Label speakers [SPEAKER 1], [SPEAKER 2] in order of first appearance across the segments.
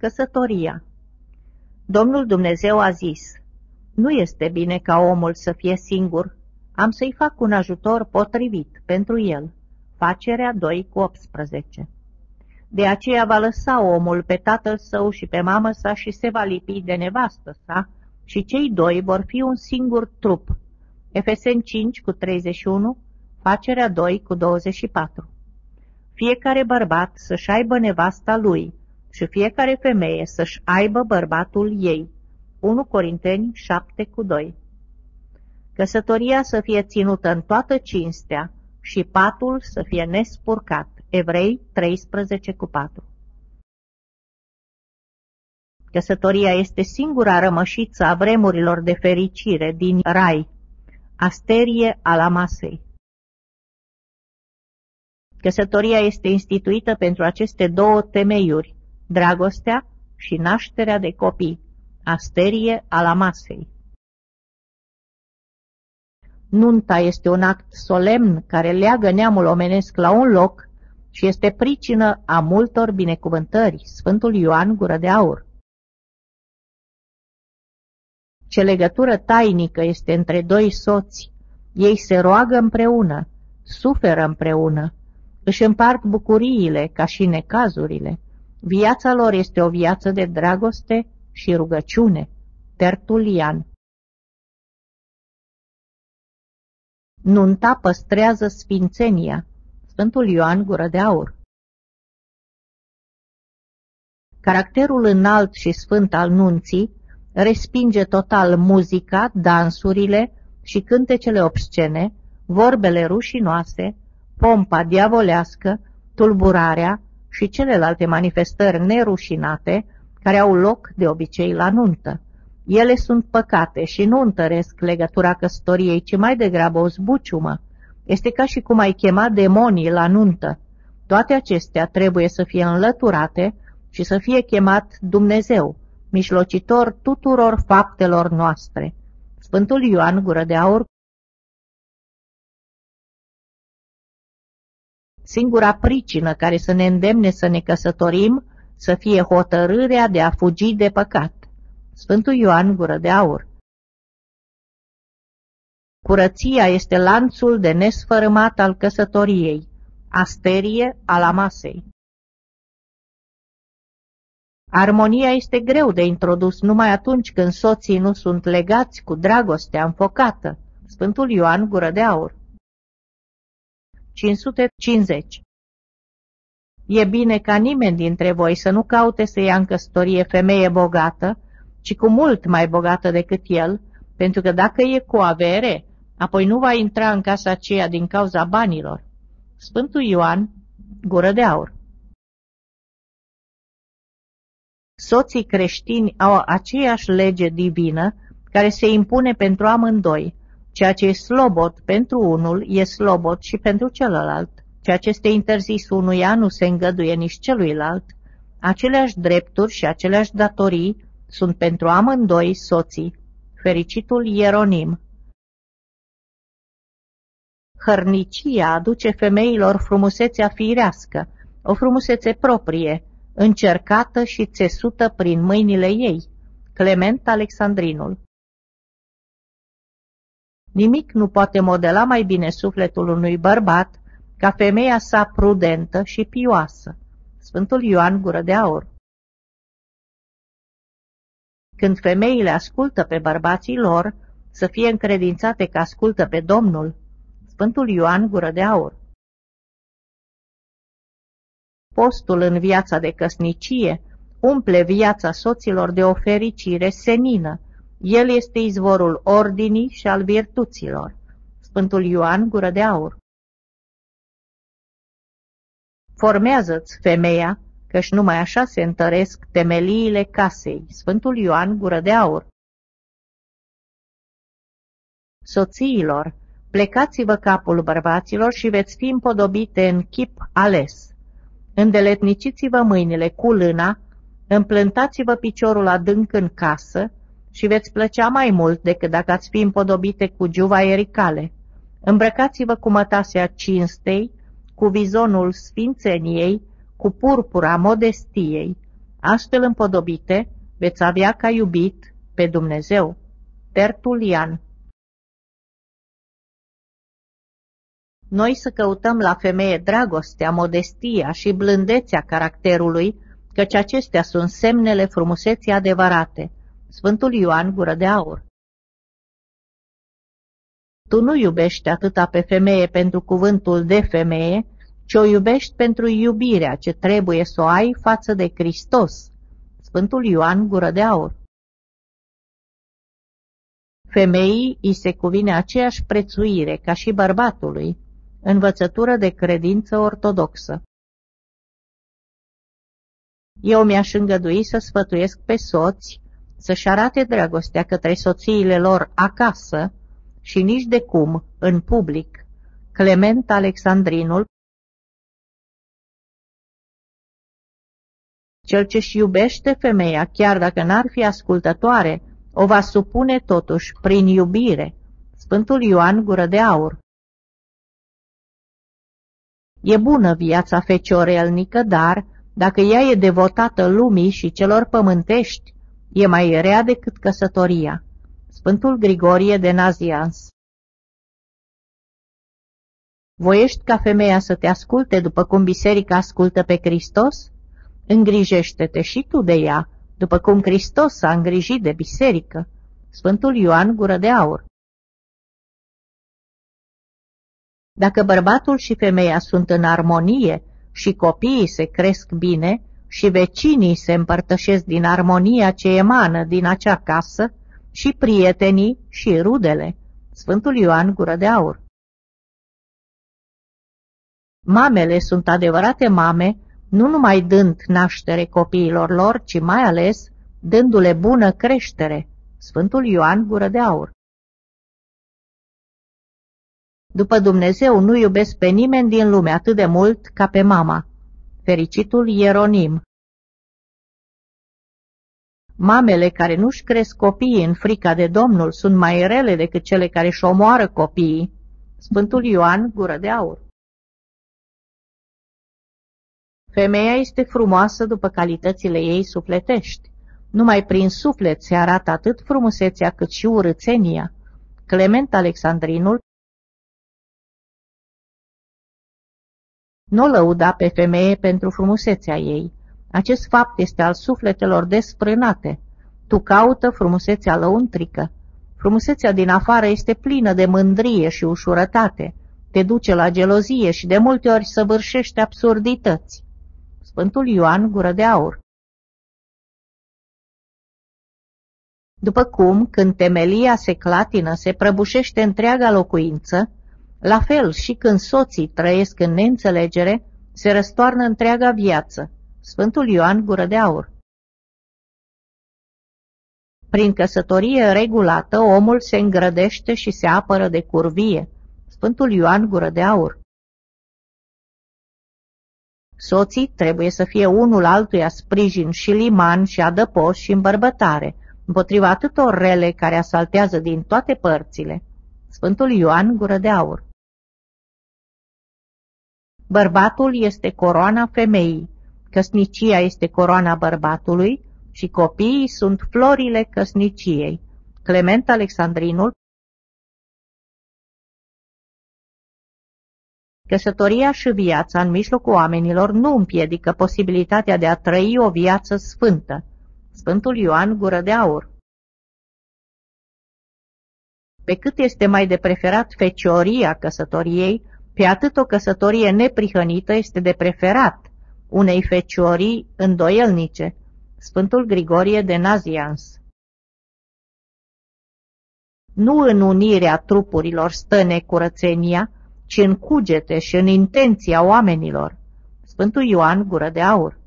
[SPEAKER 1] Căsătoria Domnul Dumnezeu a zis, Nu este bine ca omul să fie singur, am să-i fac un ajutor potrivit pentru el. Facerea 2 cu 18 De aceea va lăsa omul pe tatăl său și pe mamă sa și se va lipi de nevastă sa și cei doi vor fi un singur trup. Efesen 5 cu 31, Facerea 2 cu 24 Fiecare bărbat să-și aibă nevasta lui și fiecare femeie să-și aibă bărbatul ei. 1 Corinteni 7 cu 2 Căsătoria să fie ținută în toată cinstea și patul să fie nespurcat. Evrei 13 cu 4 Căsătoria este singura rămășiță a vremurilor de fericire din rai, asterie ala masei. Căsătoria este instituită pentru aceste două temeiuri, dragostea și nașterea de copii, asterie ala masei. Nunta este un act solemn care leagă neamul omenesc la un loc și este pricină a multor binecuvântări. Sfântul Ioan Gură de Aur Ce legătură tainică este între doi soți. Ei se roagă împreună, suferă împreună, își împart bucuriile ca și necazurile. Viața lor este o viață de dragoste și rugăciune. Tertulian Nunta păstrează sfințenia. Sfântul Ioan Gură de Aur Caracterul înalt și sfânt al nunții respinge total muzica, dansurile și cântecele obscene, vorbele rușinoase, pompa diavolească, tulburarea și celelalte manifestări nerușinate care au loc de obicei la nuntă. Ele sunt păcate și nu întăresc legătura căsătoriei, ci mai degrabă o zbuciumă. Este ca și cum ai chema demonii la nuntă. Toate acestea trebuie să fie înlăturate și să fie chemat Dumnezeu, mijlocitor tuturor faptelor noastre. Sfântul Ioan Gură de Aur Singura pricină care să ne îndemne să ne căsătorim să fie hotărârea de a fugi de păcat. Sfântul Ioan Gură de Aur Curăția este lanțul de nesfărâmat al căsătoriei, asterie al masei. Armonia este greu de introdus numai atunci când soții nu sunt legați cu dragostea înfocată. Sfântul Ioan Gură de Aur 550 E bine ca nimeni dintre voi să nu caute să ia în căsătorie femeie bogată, ci cu mult mai bogată decât el, pentru că dacă e cu avere, apoi nu va intra în casa aceea din cauza banilor. Sfântul Ioan, gură de aur. Soții creștini au aceeași lege divină care se impune pentru amândoi. Ceea ce e slobot pentru unul e slobot și pentru celălalt. Ceea ce este interzis unuia nu se îngăduie nici celuilalt. Aceleași drepturi și aceleași datorii sunt pentru amândoi soții. Fericitul Ieronim Hărnicia aduce femeilor frumusețea firească, o frumusețe proprie, încercată și țesută prin mâinile ei. Clement Alexandrinul Nimic nu poate modela mai bine sufletul unui bărbat ca femeia sa prudentă și pioasă. Sfântul Ioan Gură de Aur Când femeile ascultă pe bărbații lor, să fie încredințate că ascultă pe Domnul. Sfântul Ioan Gură de Aur Postul în viața de căsnicie umple viața soților de o fericire senină. El este izvorul ordinii și al virtuților. Sfântul Ioan Gură de Aur Formează-ți femeia, căci numai așa se întăresc temeliile casei. Sfântul Ioan Gură de Aur Soțiilor, plecați-vă capul bărbaților și veți fi împodobite în chip ales. Îndeletniciți-vă mâinile cu lâna, împlântați-vă piciorul adânc în casă și veți plăcea mai mult decât dacă ați fi împodobite cu giuva ericale. Îmbrăcați-vă cu mătasea cinstei, cu vizonul sfințeniei, cu purpura modestiei, Astfel împodobite veți avea ca iubit pe Dumnezeu. Tertulian Noi să căutăm la femeie dragostea, modestia și blândețea caracterului, căci acestea sunt semnele frumuseții adevărate. Sfântul Ioan Gură de Aur Tu nu iubești atâta pe femeie pentru cuvântul de femeie, ci o iubești pentru iubirea ce trebuie să o ai față de Hristos. Sfântul Ioan Gură de Aur Femeii îi se cuvine aceeași prețuire ca și bărbatului, învățătură de credință ortodoxă. Eu mi-aș îngădui să sfătuiesc pe soți să-și arate dragostea către soțiile lor acasă și nici de cum în public. Clement Alexandrinul Cel ce-și iubește femeia, chiar dacă n-ar fi ascultătoare, o va supune totuși prin iubire. Sfântul Ioan Gură de Aur E bună viața feciorelnică, dar, dacă ea e devotată lumii și celor pământești, e mai rea decât căsătoria. Sfântul Grigorie de Nazians Voiești ca femeia să te asculte după cum biserica ascultă pe Hristos? Îngrijește-te și tu de ea, după cum Hristos s-a îngrijit de biserică. Sfântul Ioan Gură de Aur Dacă bărbatul și femeia sunt în armonie și copiii se cresc bine și vecinii se împărtășesc din armonia ce emană din acea casă, și prietenii și rudele. Sfântul Ioan Gură de Aur Mamele sunt adevărate mame, nu numai dând naștere copiilor lor, ci mai ales dându-le bună creștere. Sfântul Ioan Gură de Aur după Dumnezeu nu iubesc pe nimeni din lume atât de mult ca pe mama. Fericitul Ieronim Mamele care nu-și cresc copiii în frica de Domnul sunt mai rele decât cele care își omoară copiii. Sfântul Ioan, gură de aur. Femeia este frumoasă după calitățile ei sufletești. Numai prin suflet se arată atât frumusețea cât și urățenia. Clement Alexandrinul Nu lăuda pe femeie pentru frumusețea ei. Acest fapt este al sufletelor desfrânate. Tu caută frumusețea lăuntrică. Frumusețea din afară este plină de mândrie și ușurătate. Te duce la gelozie și de multe ori săvârșește absurdități. Sfântul Ioan Gură de Aur După cum, când temelia se clatină, se prăbușește întreaga locuință, la fel și când soții trăiesc în neînțelegere, se răstoarnă întreaga viață. Sfântul Ioan Gură de Aur Prin căsătorie regulată, omul se îngrădește și se apără de curvie. Sfântul Ioan Gură de Aur Soții trebuie să fie unul altuia sprijin și liman și adăpost și îmbărbătare, împotriva atâtor rele care asaltează din toate părțile. Sfântul Ioan Gură de Aur Bărbatul este coroana femeii, căsnicia este coroana bărbatului și copiii sunt florile căsniciei. Clement Alexandrinul Căsătoria și viața în mijlocul oamenilor nu împiedică posibilitatea de a trăi o viață sfântă. Sfântul Ioan Gură de Aur Pe cât este mai de preferat fecioria căsătoriei, pe atât o căsătorie neprihănită este de preferat unei feciorii îndoielnice. Sfântul Grigorie de Nazians Nu în unirea trupurilor stă necurățenia, ci în cugete și în intenția oamenilor. Sfântul Ioan Gură de Aur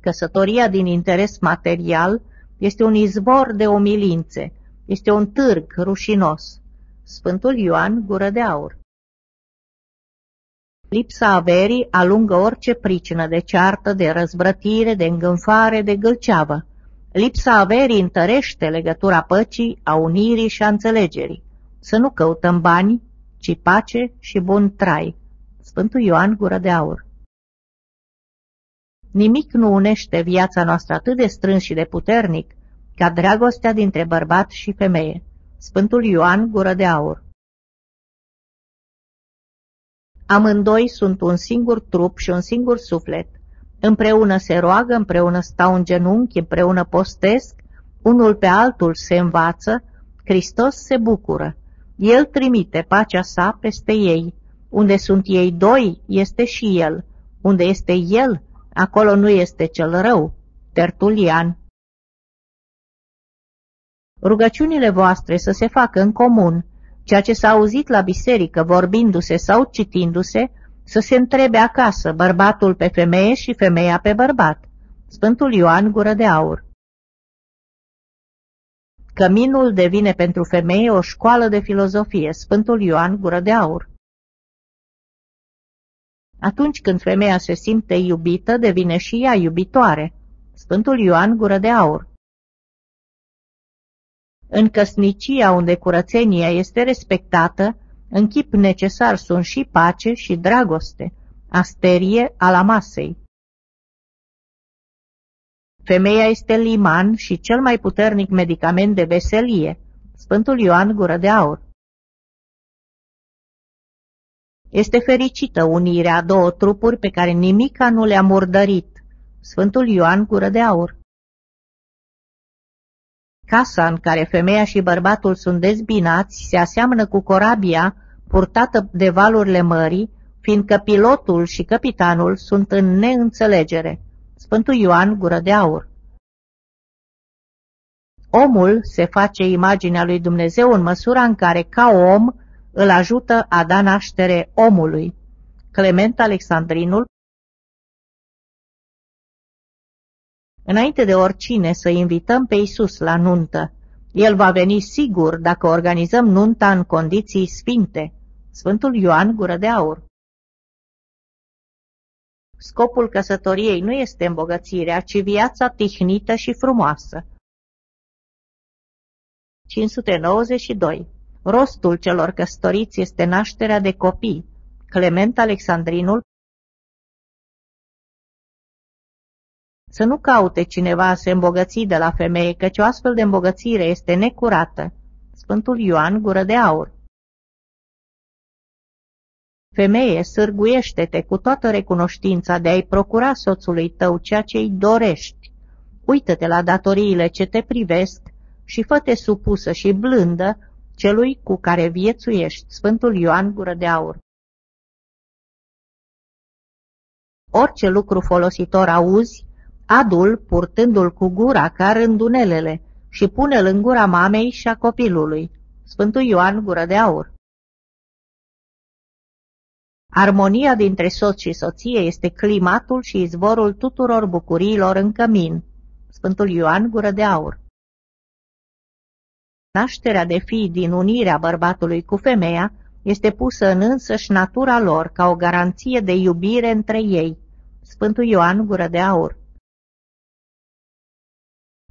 [SPEAKER 1] Căsătoria din interes material este un izvor de omilințe, este un târg rușinos. Sfântul Ioan Gură de Aur Lipsa averii alungă orice pricină de ceartă, de răzbrătire, de îngânfare, de gâlceavă. Lipsa averii întărește legătura păcii, a unirii și a înțelegerii. Să nu căutăm bani, ci pace și bun trai. Sfântul Ioan Gură de Aur Nimic nu unește viața noastră atât de strâns și de puternic ca dragostea dintre bărbat și femeie. Sfântul Ioan Gură de Aur Amândoi sunt un singur trup și un singur suflet. Împreună se roagă, împreună stau în genunchi, împreună postesc, unul pe altul se învață, Hristos se bucură. El trimite pacea sa peste ei. Unde sunt ei doi, este și El. Unde este El, acolo nu este cel rău. Tertulian Rugăciunile voastre să se facă în comun, ceea ce s-a auzit la biserică vorbindu-se sau citindu-se, să se întrebe acasă bărbatul pe femeie și femeia pe bărbat. Sfântul Ioan Gură de Aur Căminul devine pentru femeie o școală de filozofie, Sfântul Ioan Gură de Aur. Atunci când femeia se simte iubită, devine și ea iubitoare, Sfântul Ioan Gură de Aur. În căsnicia unde curățenia este respectată, în chip necesar sunt și pace și dragoste, asterie ala masei. Femeia este liman și cel mai puternic medicament de veselie, Sfântul Ioan Gură de Aur. Este fericită unirea a două trupuri pe care nimica nu le-a murdărit, Sfântul Ioan Gură de Aur. Casa în care femeia și bărbatul sunt dezbinați se aseamănă cu corabia purtată de valurile mării, fiindcă pilotul și capitanul sunt în neînțelegere. Sfântul Ioan Gură de Aur Omul se face imaginea lui Dumnezeu în măsura în care, ca om, îl ajută a da naștere omului. Clement Alexandrinul Înainte de oricine să invităm pe Isus la nuntă, El va veni sigur dacă organizăm nunta în condiții sfinte. Sfântul Ioan Gură de Aur Scopul căsătoriei nu este îmbogățirea, ci viața tihnită și frumoasă. 592. Rostul celor căsătoriți este nașterea de copii. Clement Alexandrinul Să nu caute cineva să se îmbogăți de la femeie, căci o astfel de îmbogățire este necurată. Sfântul Ioan Gură de Aur Femeie, sârguiește-te cu toată recunoștința de a-i procura soțului tău ceea ce îi dorești. Uită-te la datoriile ce te privesc și fă-te supusă și blândă celui cu care viețuiești. Sfântul Ioan Gură de Aur Orice lucru folositor auzi, adul purtându-l cu gura ca rândunelele și pune-l în gura mamei și a copilului. Sfântul Ioan Gură de Aur Armonia dintre soț și soție este climatul și izvorul tuturor bucuriilor în cămin. Sfântul Ioan Gură de Aur Nașterea de fii din unirea bărbatului cu femeia este pusă în însăși natura lor ca o garanție de iubire între ei. Sfântul Ioan Gură de Aur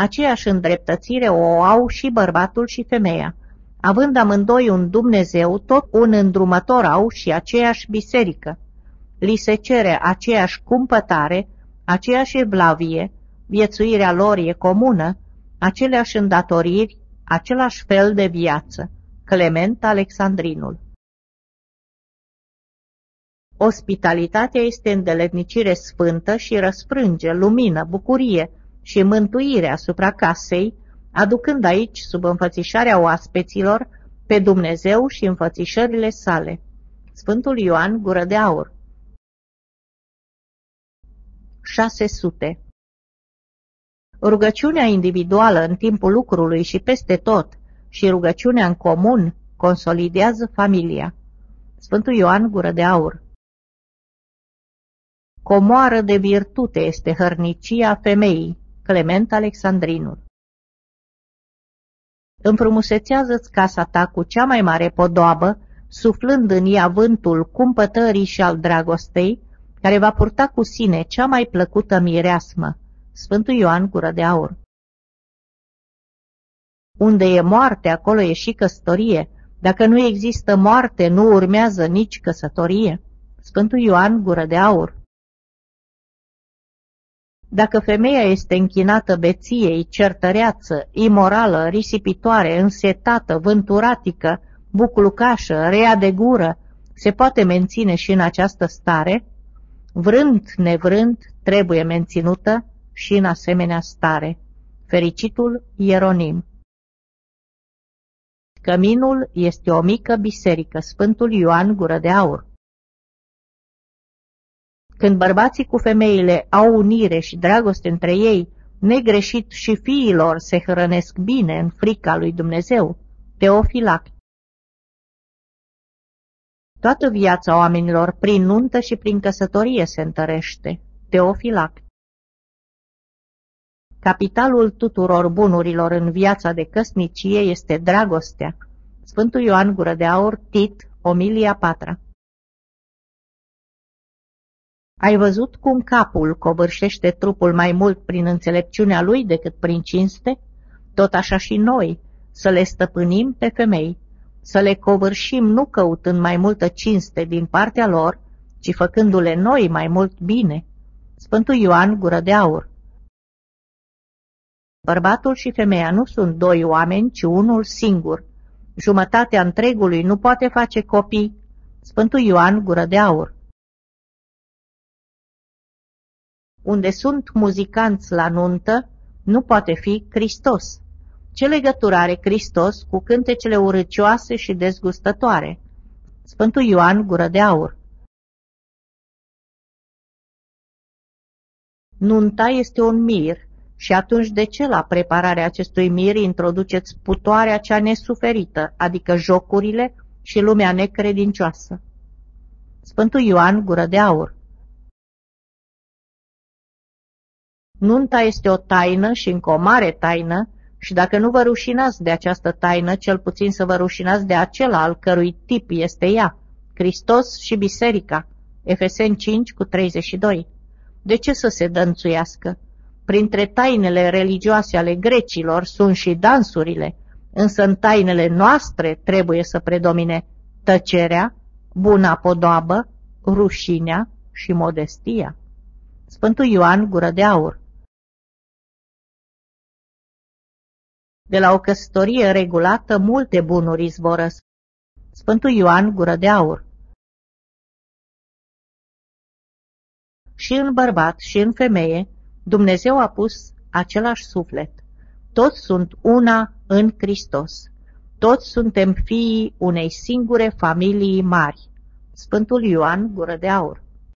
[SPEAKER 1] Aceeași îndreptățire o au și bărbatul și femeia. Având amândoi un Dumnezeu, tot un îndrumător au și aceeași biserică. Li se cere aceeași cumpătare, aceeași evlavie, viețuirea lor e comună, aceleași îndatoriri, același fel de viață. Clement Alexandrinul Ospitalitatea este îndeletnicire sfântă și răsfrânge, lumină, bucurie și mântuire asupra casei, aducând aici, sub înfățișarea oaspeților, pe Dumnezeu și înfățișările sale. Sfântul Ioan Gură de Aur 600 Rugăciunea individuală în timpul lucrului și peste tot și rugăciunea în comun consolidează familia. Sfântul Ioan Gură de Aur Comoară de virtute este hărnicia femeii, Clement Alexandrinul. Înfrumusețează-ți casa ta cu cea mai mare podoabă, suflând în ea vântul cumpătării și al dragostei, care va purta cu sine cea mai plăcută mireasmă, Sfântul Ioan Gură de Aur. Unde e moarte, acolo e și căsătorie. Dacă nu există moarte, nu urmează nici căsătorie. Sfântul Ioan Gură de Aur Dacă femeia este închinată beției, certăreață, imorală, risipitoare, însetată, vânturatică, buclucașă, rea de gură, se poate menține și în această stare? Vrând, nevrând, trebuie menținută și în asemenea stare. Fericitul Ieronim Căminul este o mică biserică, Sfântul Ioan Gură de Aur. Când bărbații cu femeile au unire și dragoste între ei, negreșit și fiilor se hrănesc bine în frica lui Dumnezeu. Teofilac Toată viața oamenilor prin nuntă și prin căsătorie se întărește. Teofilac Capitalul tuturor bunurilor în viața de căsnicie este dragostea. Sfântul Ioan Gură de Aur, Tit, Omilia Patra Ai văzut cum capul covârșește trupul mai mult prin înțelepciunea lui decât prin cinste? Tot așa și noi, să le stăpânim pe femei, să le covârșim nu căutând mai multă cinste din partea lor, ci făcându-le noi mai mult bine. Sfântul Ioan Gură de Aur Bărbatul și femeia nu sunt doi oameni, ci unul singur. Jumătatea întregului nu poate face copii. Sfântul Ioan Gură de Aur Unde sunt muzicanți la nuntă, nu poate fi Hristos. Ce legătură are Hristos cu cântecele urâcioase și dezgustătoare? Sfântul Ioan Gură de Aur Nunta este un mir și atunci de ce la prepararea acestui mir introduceți putoarea cea nesuferită, adică jocurile și lumea necredincioasă? Sfântul Ioan Gură de Aur Nunta este o taină și încă o mare taină și dacă nu vă rușinați de această taină, cel puțin să vă rușinați de acela al cărui tip este ea, Hristos și Biserica, Efeseni 5 cu 32. De ce să se dănțuiască? Printre tainele religioase ale grecilor sunt și dansurile, însă în tainele noastre trebuie să predomine tăcerea, buna podoabă, rușinea și modestia. Sfântul Ioan Gură de Aur De la o căsătorie regulată, multe bunuri izvorăsc. Sfântul Ioan Gură de Aur Și în bărbat și în femeie, Dumnezeu a pus același suflet. Toți sunt una în Hristos. Toți suntem fiii unei singure familii mari. Sfântul Ioan Gură de Aur